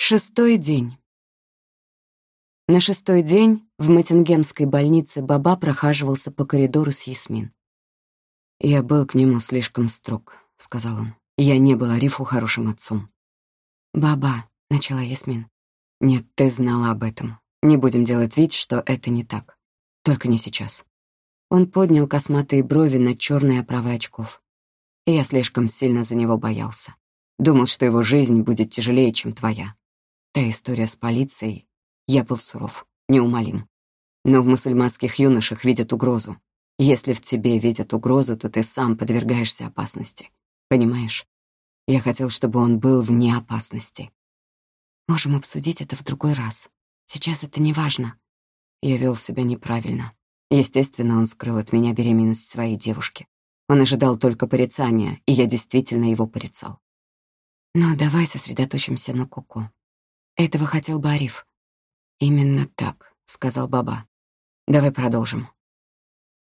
Шестой день. На шестой день в Матингемской больнице Баба прохаживался по коридору с Ясмин. «Я был к нему слишком строг», — сказал он. «Я не был Арифу хорошим отцом». «Баба», — начала Ясмин. «Нет, ты знала об этом. Не будем делать вид, что это не так. Только не сейчас». Он поднял косматые брови над черной оправой очков. Я слишком сильно за него боялся. Думал, что его жизнь будет тяжелее, чем твоя. Та история с полицией. Я был суров, неумолим. Но в мусульманских юношах видят угрозу. Если в тебе видят угрозу, то ты сам подвергаешься опасности. Понимаешь? Я хотел, чтобы он был вне опасности. Можем обсудить это в другой раз. Сейчас это не важно. Я вел себя неправильно. Естественно, он скрыл от меня беременность своей девушки. Он ожидал только порицания, и я действительно его порицал. Но давай сосредоточимся на Коко. Этого хотел бы Ариф. Именно так, сказал Баба. Давай продолжим.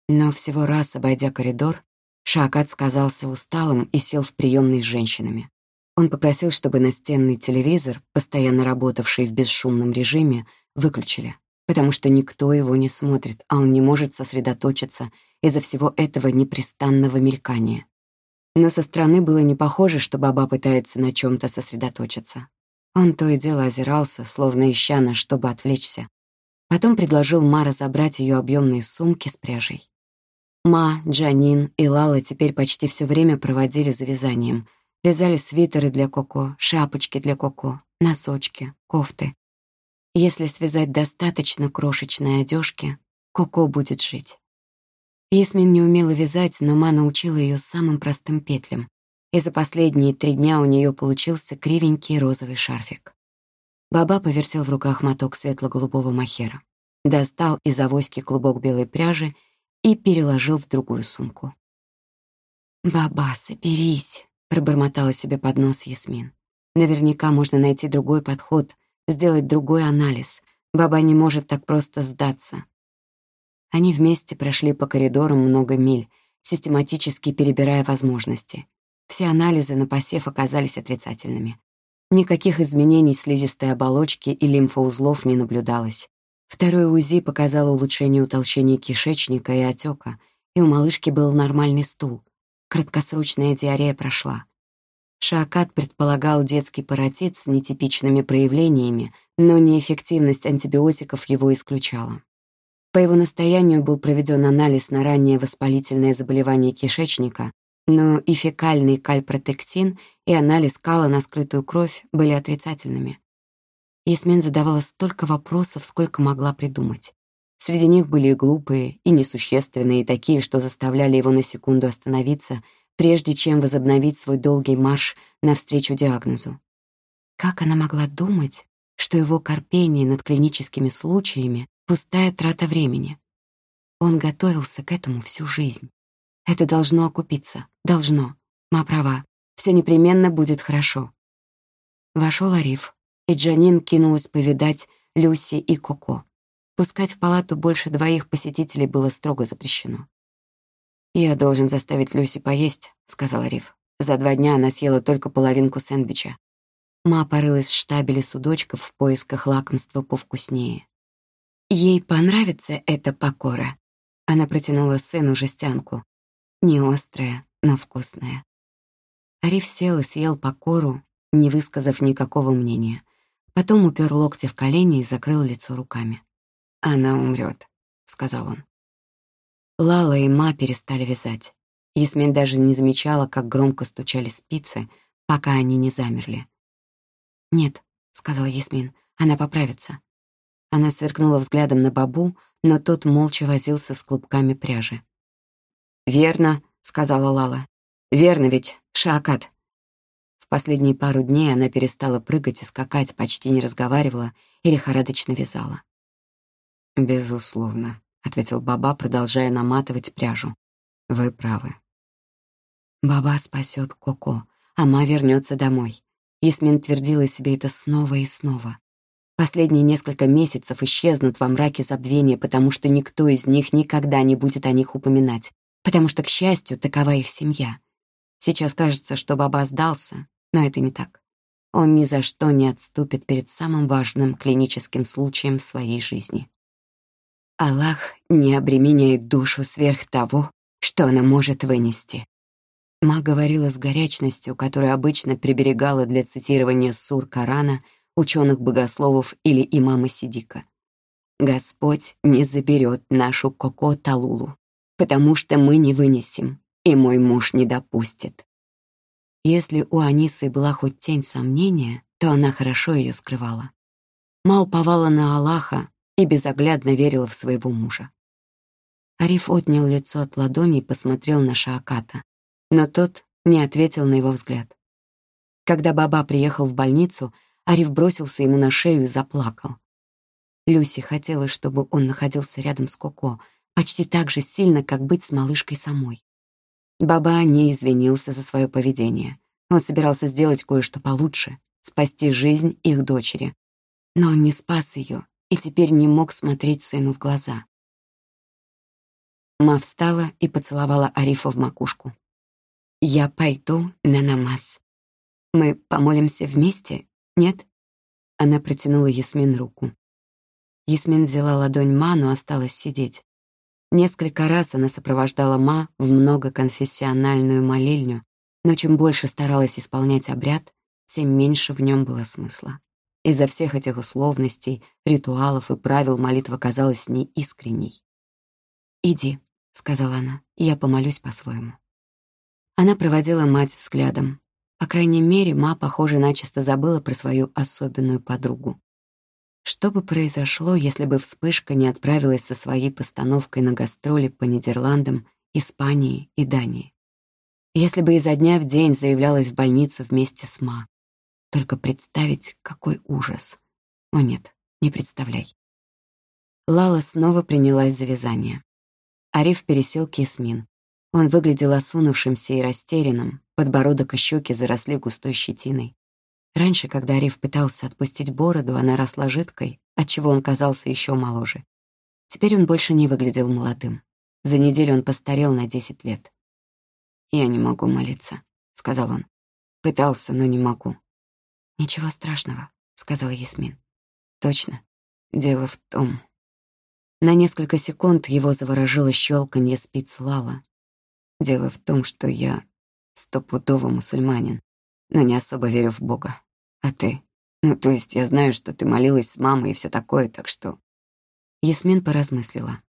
Но всего раз, обойдя коридор, Шаакат сказался усталым и сел в приемной с женщинами. Он попросил, чтобы настенный телевизор, постоянно работавший в бесшумном режиме, выключили, потому что никто его не смотрит, а он не может сосредоточиться из-за всего этого непрестанного мелькания. Но со стороны было не похоже, что Баба пытается на чем то сосредоточиться. Он то и дело озирался, словно ища на чтобы отвлечься. Потом предложил Ма разобрать ее объемные сумки с пряжей. Ма, Джанин и Лала теперь почти все время проводили за вязанием. Вязали свитеры для Коко, шапочки для Коко, носочки, кофты. Если связать достаточно крошечной одежки, Коко будет жить. Ясмин не умела вязать, но Ма научила ее самым простым петлям и за последние три дня у нее получился кривенький розовый шарфик. Баба повертел в руках моток светло-голубого махера, достал из авоськи клубок белой пряжи и переложил в другую сумку. «Баба, соберись», — пробормотала себе под нос Ясмин. «Наверняка можно найти другой подход, сделать другой анализ. Баба не может так просто сдаться». Они вместе прошли по коридорам много миль, систематически перебирая возможности. Все анализы на посев оказались отрицательными. Никаких изменений слизистой оболочки и лимфоузлов не наблюдалось. Второе УЗИ показало улучшение утолщения кишечника и отека, и у малышки был нормальный стул. Краткосрочная диарея прошла. Шаакат предполагал детский паротит с нетипичными проявлениями, но неэффективность антибиотиков его исключала. По его настоянию был проведен анализ на раннее воспалительное заболевание кишечника, но и фекальный кальпротектин, и анализ кала на скрытую кровь были отрицательными. Ясмин задавала столько вопросов, сколько могла придумать. Среди них были и глупые, и несущественные, и такие, что заставляли его на секунду остановиться, прежде чем возобновить свой долгий марш навстречу диагнозу. Как она могла думать, что его корпение над клиническими случаями — пустая трата времени? Он готовился к этому всю жизнь. Это должно окупиться. Должно. Ма права. Все непременно будет хорошо. Вошел Ариф, и Джанин кинулась повидать Люси и Коко. Пускать в палату больше двоих посетителей было строго запрещено. «Я должен заставить Люси поесть», — сказал Ариф. За два дня она съела только половинку сэндвича. Ма порылась в штабеле судочков в поисках лакомства повкуснее. «Ей понравится эта покора». Она протянула сыну жестянку. Не острая, но вкусная. Ариф сел и съел покору, не высказав никакого мнения. Потом упер локти в колени и закрыл лицо руками. «Она умрет», — сказал он. Лала и Ма перестали вязать. Ясмин даже не замечала, как громко стучали спицы, пока они не замерли. «Нет», — сказала Ясмин, — «она поправится». Она сверкнула взглядом на Бабу, но тот молча возился с клубками пряжи. «Верно», — сказала Лала. «Верно ведь, Шаакат». В последние пару дней она перестала прыгать и скакать, почти не разговаривала и лихорадочно вязала. «Безусловно», — ответил Баба, продолжая наматывать пряжу. «Вы правы». «Баба спасет Коко, а Ма вернется домой». Ясмин твердила себе это снова и снова. Последние несколько месяцев исчезнут во мраке забвения, потому что никто из них никогда не будет о них упоминать потому что, к счастью, такова их семья. Сейчас кажется, что Баба сдался, но это не так. Он ни за что не отступит перед самым важным клиническим случаем в своей жизни. Аллах не обременяет душу сверх того, что она может вынести. Ма говорила с горячностью, которую обычно приберегала для цитирования сур Корана, ученых-богословов или имама Сидика. «Господь не заберет нашу Коко Талулу, потому что мы не вынесем, и мой муж не допустит». Если у Анисы была хоть тень сомнения, то она хорошо ее скрывала. Ма уповала на Аллаха и безоглядно верила в своего мужа. Ариф отнял лицо от ладони и посмотрел на Шааката, но тот не ответил на его взгляд. Когда Баба приехал в больницу, Ариф бросился ему на шею и заплакал. Люси хотела, чтобы он находился рядом с Коко, почти так же сильно, как быть с малышкой самой. Баба не извинился за свое поведение. Он собирался сделать кое-что получше, спасти жизнь их дочери. Но он не спас ее и теперь не мог смотреть сыну в глаза. Ма встала и поцеловала Арифа в макушку. «Я пойду на намаз. Мы помолимся вместе, нет?» Она протянула Ясмин руку. Ясмин взяла ладонь Ма, но осталась сидеть. Несколько раз она сопровождала Ма в многоконфессиональную молельню, но чем больше старалась исполнять обряд, тем меньше в нем было смысла. Из-за всех этих условностей, ритуалов и правил молитва казалась неискренней. «Иди», — сказала она, — «я помолюсь по-своему». Она проводила мать взглядом. По крайней мере, ма, похоже, начисто забыла про свою особенную подругу. Что бы произошло, если бы вспышка не отправилась со своей постановкой на гастроли по Нидерландам, Испании и Дании? Если бы изо дня в день заявлялась в больницу вместе с ма. Только представить, какой ужас. О нет, не представляй. Лала снова принялась за вязание. Ариф пересел к Ясмин. Он выглядел осунувшимся и растерянным, подбородок и щеки заросли густой щетиной. Раньше, когда Ариф пытался отпустить бороду, она росла жидкой, отчего он казался еще моложе. Теперь он больше не выглядел молодым. За неделю он постарел на десять лет. «Я не могу молиться», — сказал он. «Пытался, но не могу». «Ничего страшного», — сказала Ясмин. «Точно. Дело в том...» На несколько секунд его заворожило щелканье спиц Лала, Дело в том, что я стопудово мусульманин, но не особо верю в Бога. А ты? Ну, то есть я знаю, что ты молилась с мамой и все такое, так что...» Ясмин поразмыслила.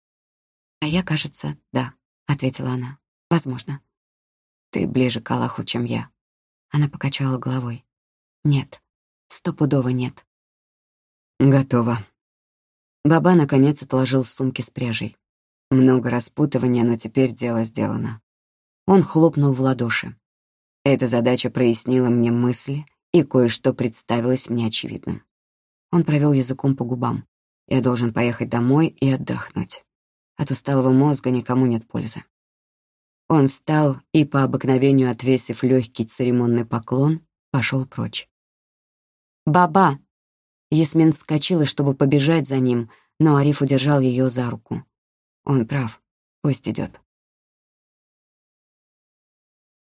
«А я, кажется, да», — ответила она. «Возможно». «Ты ближе к Аллаху, чем я». Она покачала головой. «Нет, стопудово нет». «Готово». Баба, наконец, отложил сумки с пряжей. Много распутывания, но теперь дело сделано. Он хлопнул в ладоши. Эта задача прояснила мне мысли, и кое-что представилось мне очевидным. Он провел языком по губам. Я должен поехать домой и отдохнуть. От усталого мозга никому нет пользы. Он встал и, по обыкновению отвесив легкий церемонный поклон, пошел прочь. «Баба!» Ясмин вскочила, чтобы побежать за ним, но Ариф удержал ее за руку. Он прав, пусть идет.